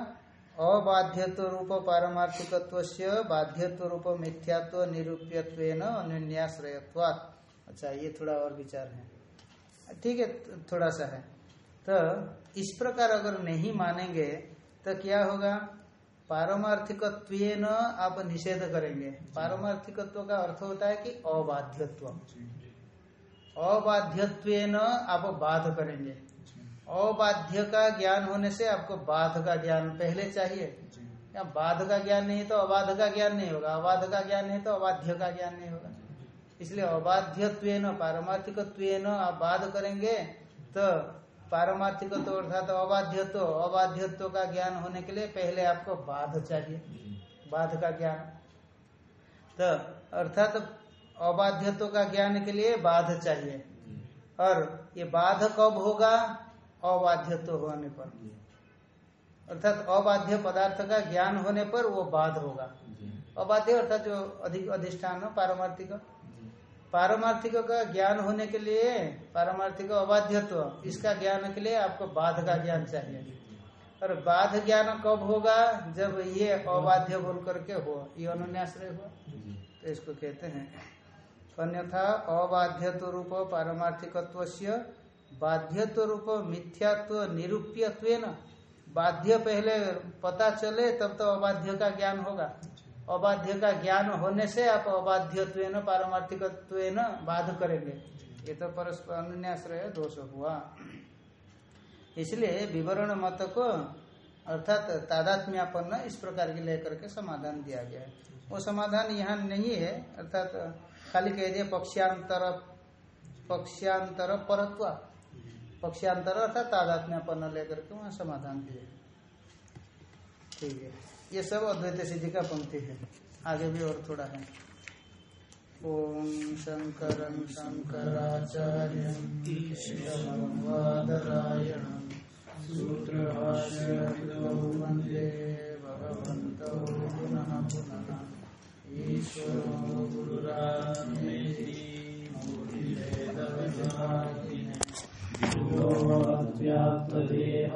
अबाध्यत्व रूप पारमार्थिकत्व से बाध्यत्व रूप मिथ्यात्व निरूप्यत्व अन्याश्रयत्वात् अच्छा ये थोड़ा और विचार है। ठीक है थोड़ा सा है। तो इस प्रकार अगर नहीं मानेंगे तो क्या होगा? पारमार्थिकत्व आप निषेध करेंगे। पारमार्थिकत्व का अर्थ होता है कि अबाध्यत्व। अबाध्यत्व आप बाध करेंगे। अबाध्य का ज्ञान होने से आपको बाध का ज्ञान पहले चाहिए। या बाध का ज्ञान नहीं तो अबाध का ज्ञान नहीं होगा। अबाध का ज्ञान नहीं तो अबाध्य का ज्ञान नहीं होगा। इसलिए अबाध्यत्व पारमार्थिकत्व आप बाध करेंगे तो पारमार्थिकत्व अर्थात अबाध्यत्व अबाध्यत्व का ज्ञान होने के लिए पहले आपको बाध चाहिए। बाध का ज्ञान। तो अर्थात अबाध्यत्व का ज्ञान के लिए बाध चाहिए। और ये बाध कब होगा? अबाध्यत्व होने पर अर्थात अबाध्य पदार्थ का ज्ञान होने पर वो बाध होगा। अबाध्य अर्थात जो अधिक अधिष्ठान पारमार्थिक। पारमार्थिक का ज्ञान होने के लिए पारमार्थिक अबाध्यत्व इसका ज्ञान के लिए आपको बाध का ज्ञान चाहिए। और बाध ज्ञान कब होगा? जब ये अबाध्य बोल करके हो। ये अनुन्याश्रय हुआ। तो इसको कहते हैं। अन्यथा अबाध्यत्व रूप पारमार्थिकत्व से बाध्यत्व रूप मिथ्यात्व निरूप्यत्व बाध्य पहले पता चले, तब तो अबाध्य का ज्ञान होगा। अबाध्य का ज्ञान होने से आप अबाध्यत्व पारमार्थिकत्व बाध करेंगे। ये तो परस्पर अन्याश्रय दोष हुआ। इसलिए विवरण मत को, अर्थात तादात्म्यापन्न इस प्रकार के लेकर के समाधान दिया गया है। वो समाधान यहाँ नहीं है, अर्थात खाली कह दिया पक्षांतर पक्षांतर परत्व। पक्षांतर अर्थात तादात्म्यपन्न लेकर के वहाँ समाधान दिए ठीक है। ये सब अद्वैत सिद्धि का पंक्ति है। आगे भी और थोड़ा है। ओम शंकर शङ्कराचार्यं शिवमवादरायणं सूत्रभाष्यविदौ भवत्यात्मदेहाय